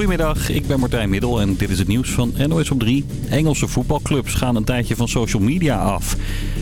Goedemiddag, ik ben Martijn Middel en dit is het nieuws van NOS op 3. Engelse voetbalclubs gaan een tijdje van social media af.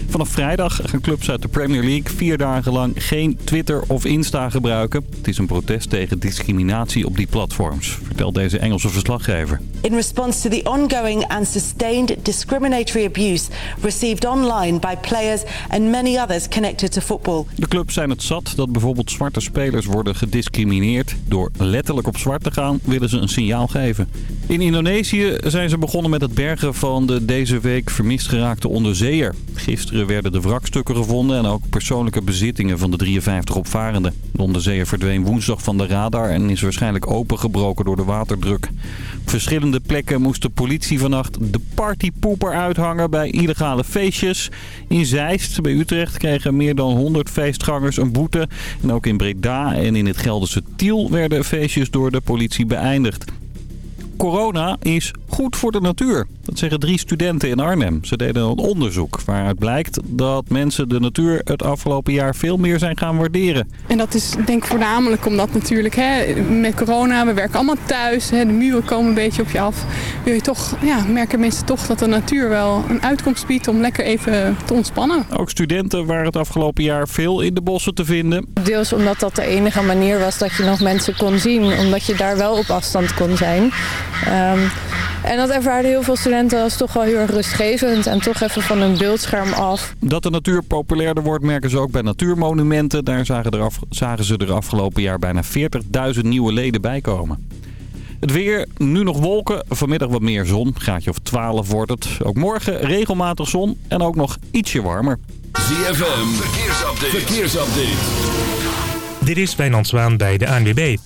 Vanaf vrijdag gaan clubs uit de Premier League vier dagen lang geen Twitter of Insta gebruiken. Het is een protest tegen discriminatie op die platforms, vertelt deze Engelse verslaggever. In response to the ongoing and sustained discriminatory abuse received online by players and many others connected to football. De clubs zijn het zat dat bijvoorbeeld zwarte spelers worden gediscrimineerd. Door letterlijk op zwart te gaan willen ze een signaal geven. In Indonesië zijn ze begonnen met het bergen van de deze week vermist geraakte onderzeeër. Gisteren werden de wrakstukken gevonden en ook persoonlijke bezittingen van de 53 opvarenden. De onderzeeër verdween woensdag van de radar en is waarschijnlijk opengebroken door de waterdruk. Op verschillende plekken moest de politie vannacht de partypoeper uithangen bij illegale feestjes. In Zeist, bij Utrecht, kregen meer dan 100 feestgangers een boete. En ook in Breda en in het Gelderse Tiel werden feestjes door de politie beëindigd. Corona is goed voor de natuur. Dat zeggen drie studenten in Arnhem. Ze deden een onderzoek waaruit blijkt dat mensen de natuur het afgelopen jaar veel meer zijn gaan waarderen. En dat is denk ik voornamelijk omdat natuurlijk hè, met corona, we werken allemaal thuis. Hè, de muren komen een beetje op je af. Wil je toch, ja, merken mensen toch dat de natuur wel een uitkomst biedt om lekker even te ontspannen. Ook studenten waren het afgelopen jaar veel in de bossen te vinden. Deels omdat dat de enige manier was dat je nog mensen kon zien. Omdat je daar wel op afstand kon zijn. Um, en dat ervaren heel veel studenten als toch wel heel erg rustgevend en toch even van een beeldscherm af. Dat de natuur populairder wordt merken ze ook bij natuurmonumenten. Daar zagen, er af, zagen ze er afgelopen jaar bijna 40.000 nieuwe leden bij komen. Het weer, nu nog wolken, vanmiddag wat meer zon. Graadje of 12 wordt het. Ook morgen regelmatig zon en ook nog ietsje warmer. ZFM, verkeersupdate. verkeersupdate. Dit is Wijnand Zwaan bij de ANWB.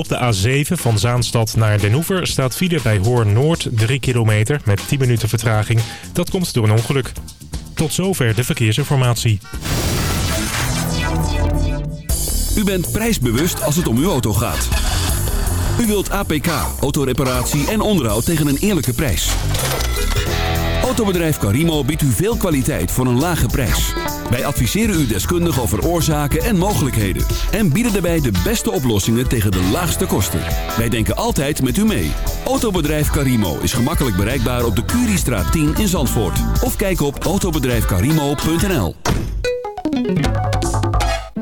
Op de A7 van Zaanstad naar Den Hoever staat file bij Hoorn Noord 3 kilometer met 10 minuten vertraging. Dat komt door een ongeluk. Tot zover de verkeersinformatie. U bent prijsbewust als het om uw auto gaat. U wilt APK, autoreparatie en onderhoud tegen een eerlijke prijs. Autobedrijf Carimo biedt u veel kwaliteit voor een lage prijs. Wij adviseren u deskundig over oorzaken en mogelijkheden. En bieden daarbij de beste oplossingen tegen de laagste kosten. Wij denken altijd met u mee. Autobedrijf Carimo is gemakkelijk bereikbaar op de Curiestraat 10 in Zandvoort. Of kijk op autobedrijfcarimo.nl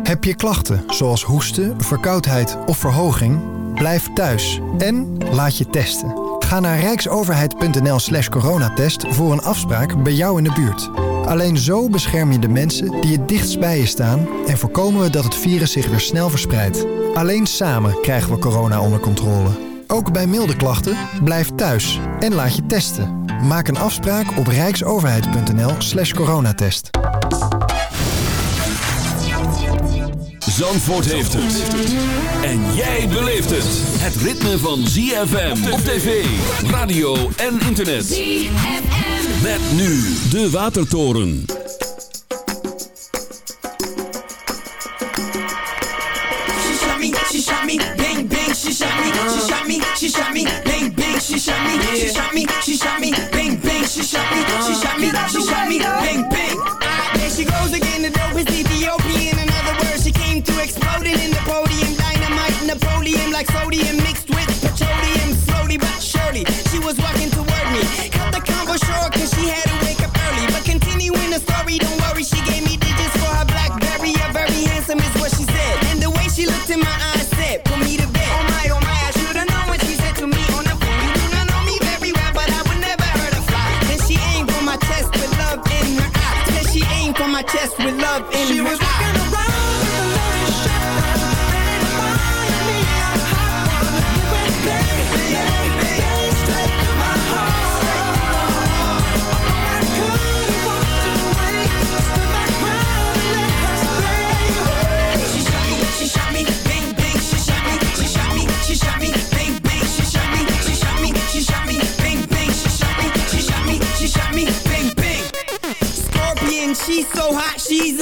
Heb je klachten zoals hoesten, verkoudheid of verhoging? Blijf thuis en laat je testen. Ga naar rijksoverheid.nl slash coronatest voor een afspraak bij jou in de buurt. Alleen zo bescherm je de mensen die het dichtst bij je staan... en voorkomen we dat het virus zich weer snel verspreidt. Alleen samen krijgen we corona onder controle. Ook bij milde klachten, blijf thuis en laat je testen. Maak een afspraak op rijksoverheid.nl slash coronatest. Zandvoort heeft het. En jij beleeft het. Het ritme van ZFM op tv, radio en internet. ZFM. Met nu de Watertoren. She shot me, bang bang, she shot me, she shot me, she shot me, bang bang, she shot me, me, she shot me, she shot me, bang bang. There she goes again, the dope is Ethiopian. In words, she came to exploding in the podium, dynamite, Napoleon, like sodium mixed with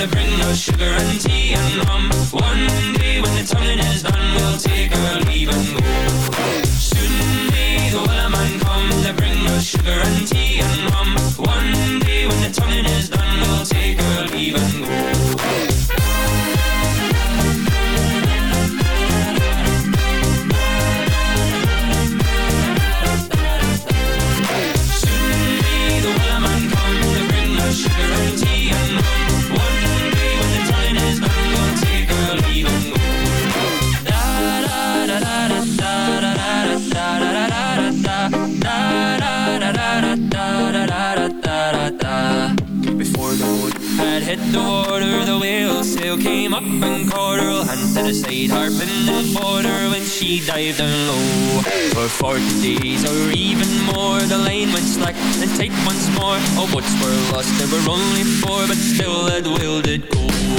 To bring us sugar and tea and rum. One day when the tonguing is done, we'll take our leave and go. Soon may the man come to bring us sugar and tea and rum. One day when the tonguing is done, we'll take our leave and go. Came up and caught her. Hand to the side, harping and fought her when she dived down low. For forty days or even more, the lane went slack and tight once more. Oh, All boats were lost, there were only four, but still that whale did go.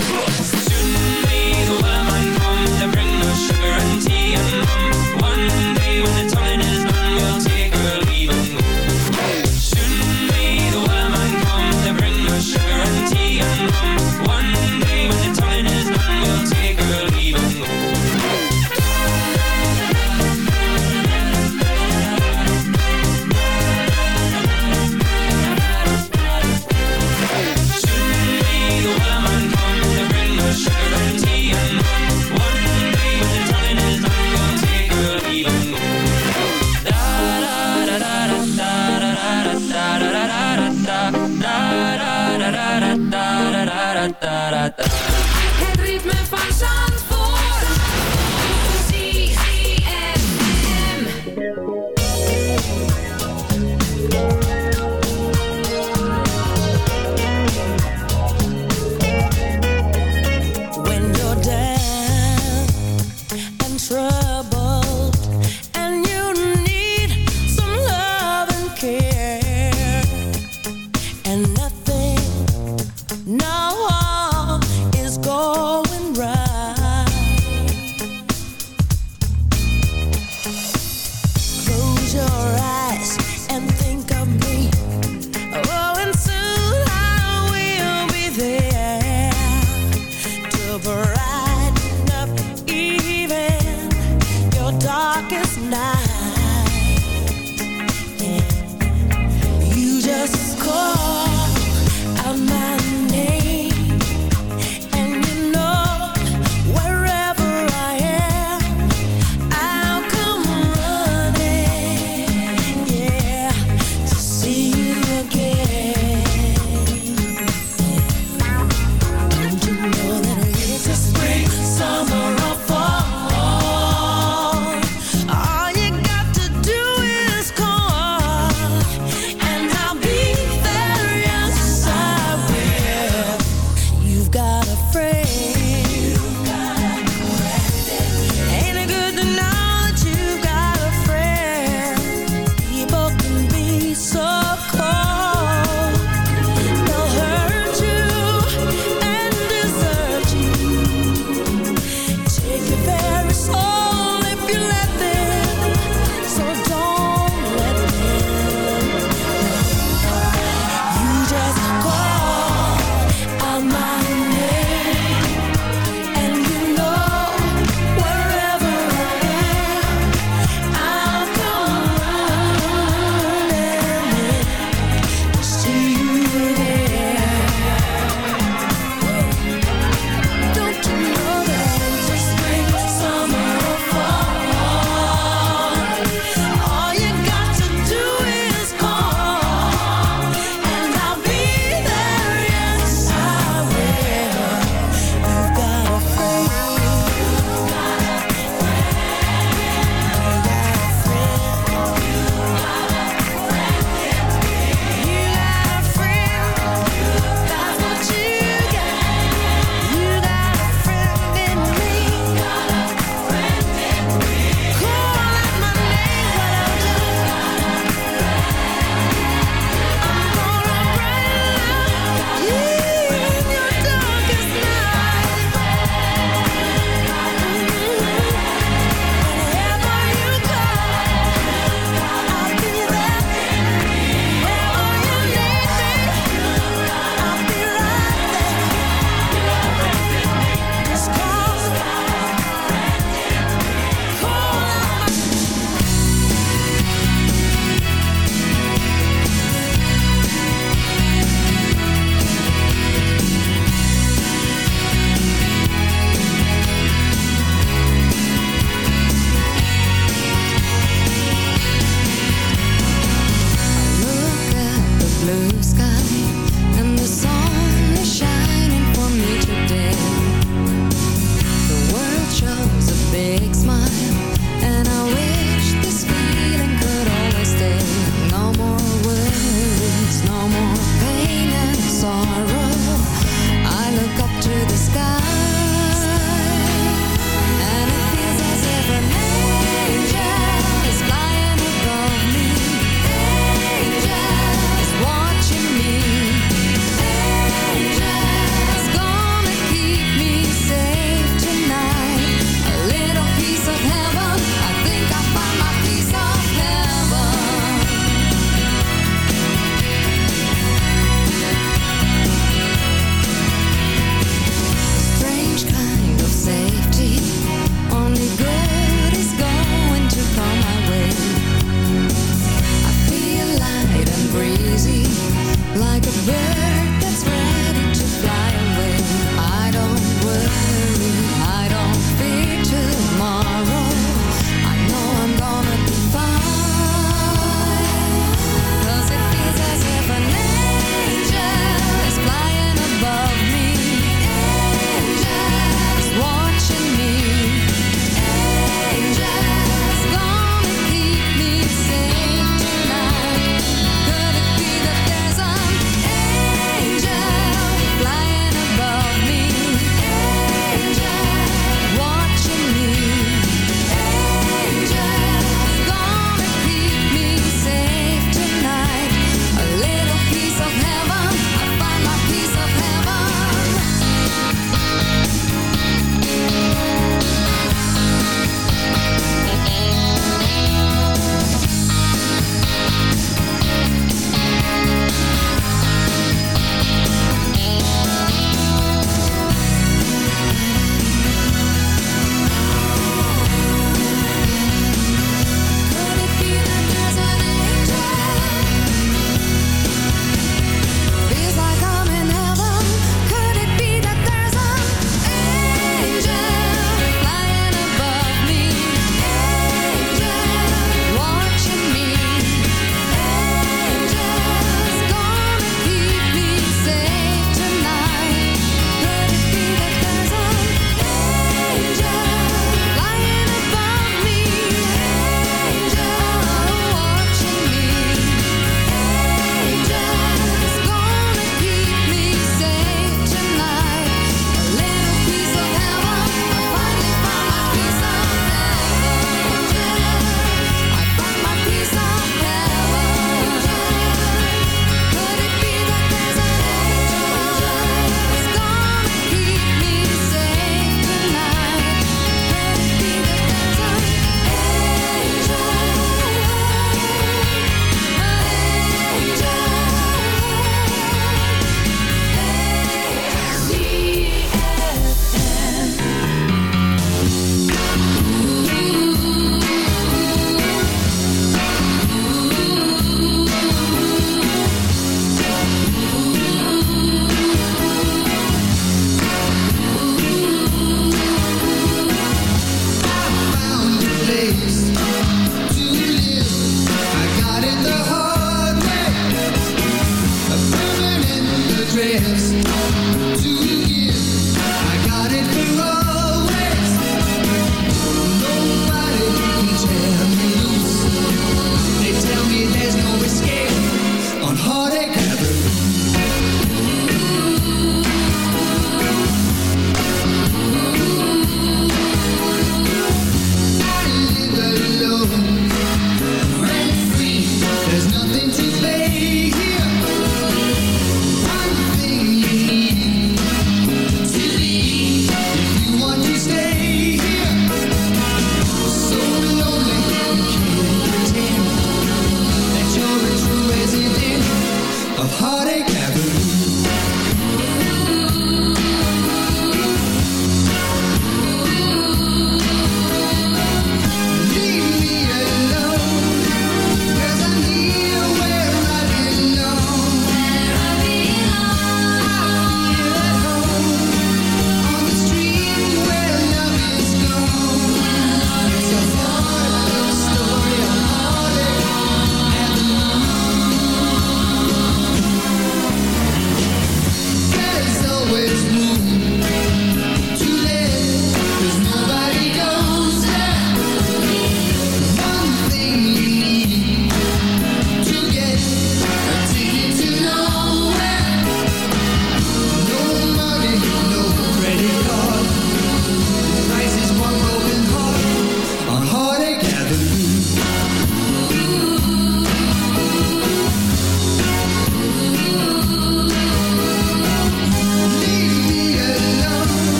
Het ritme van.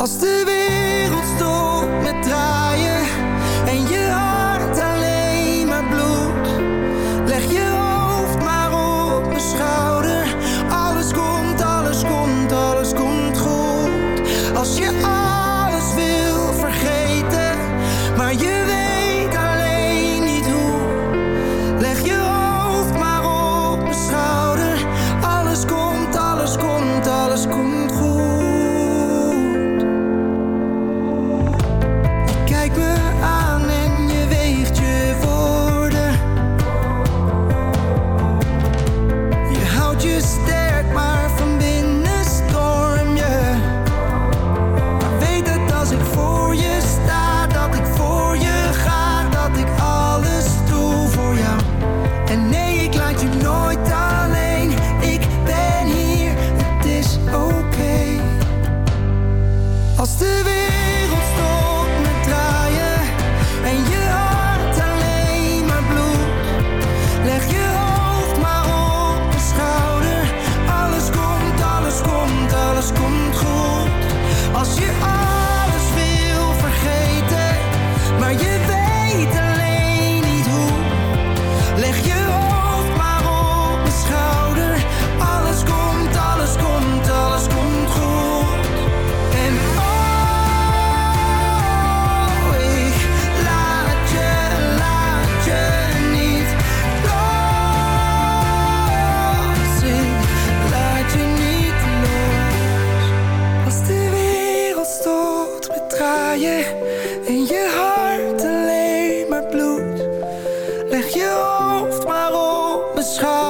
Als de op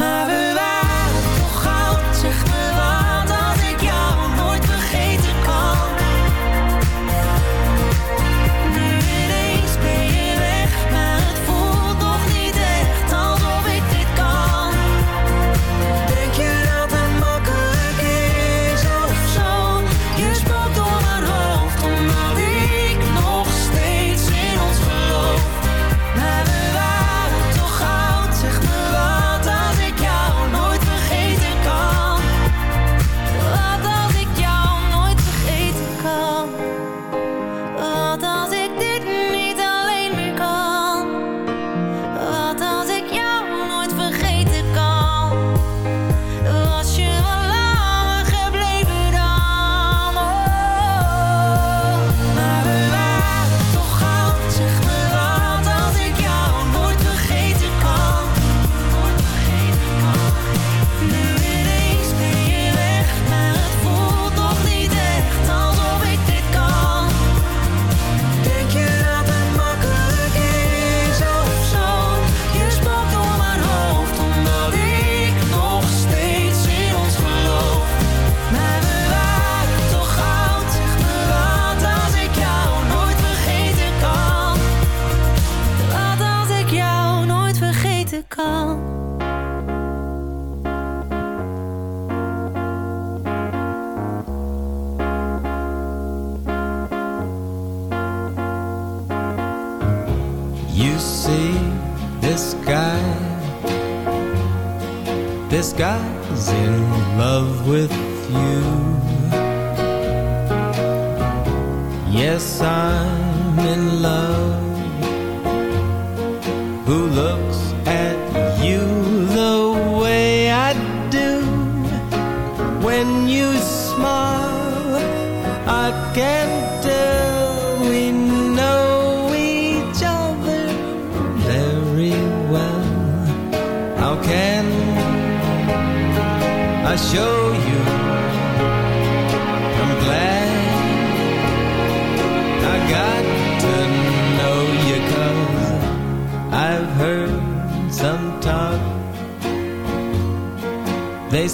Maar we waren toch oud, zeg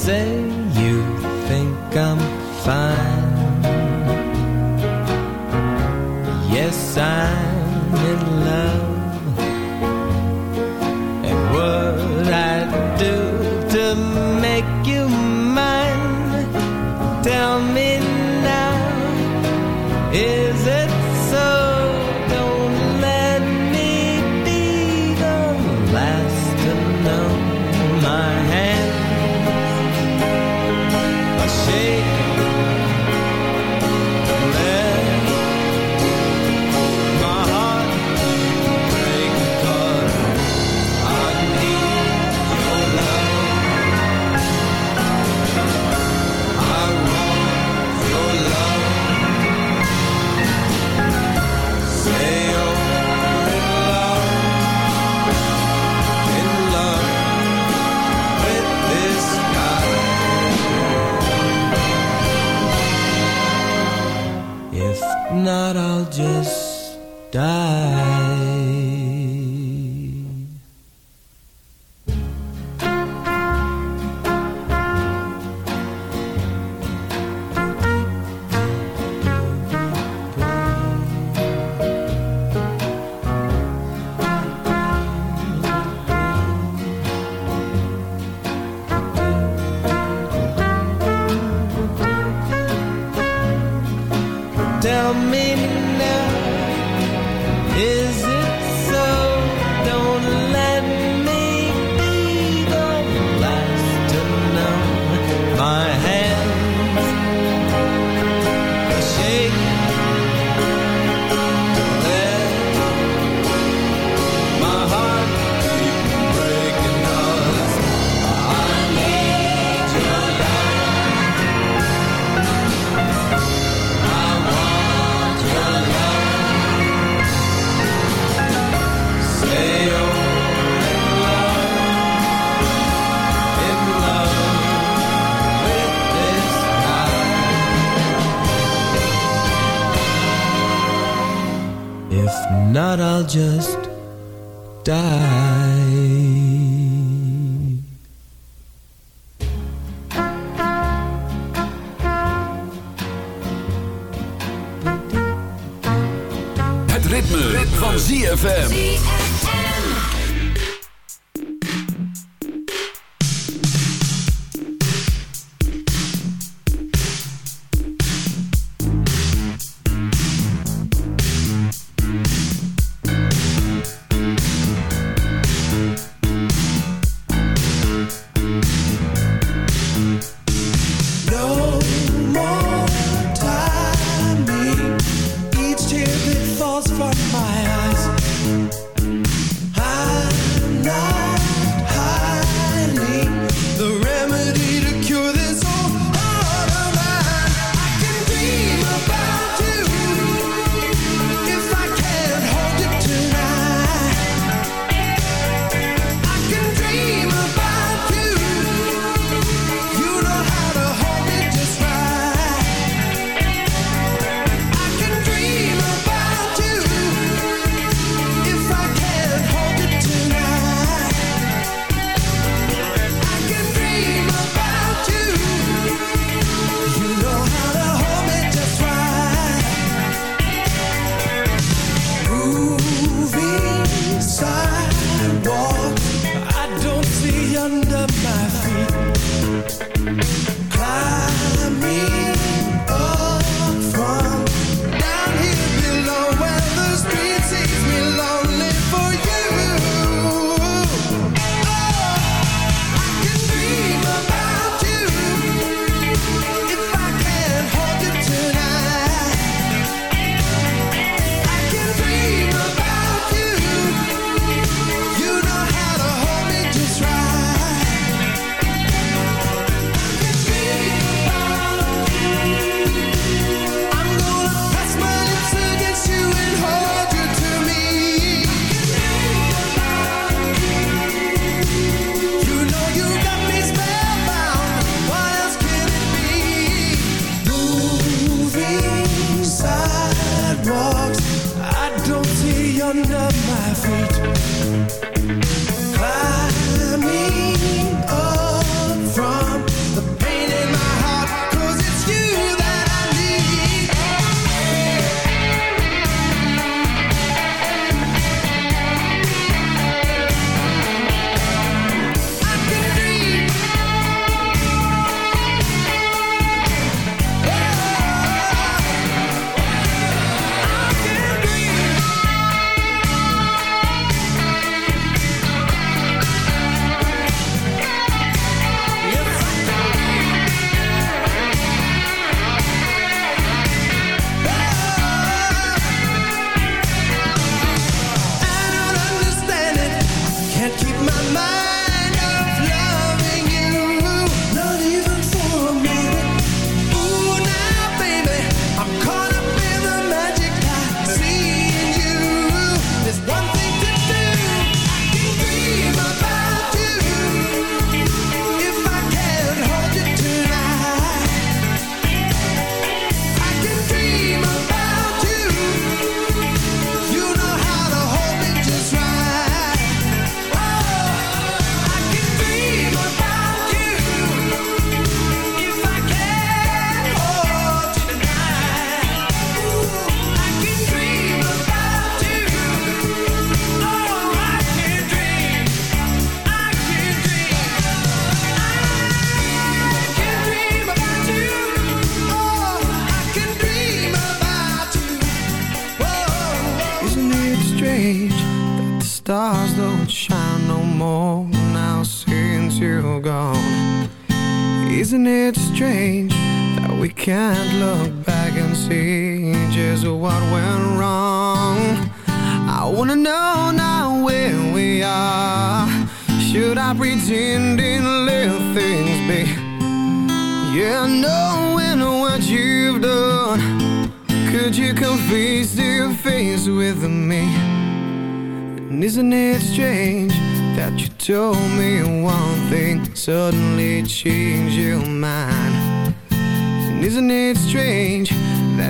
say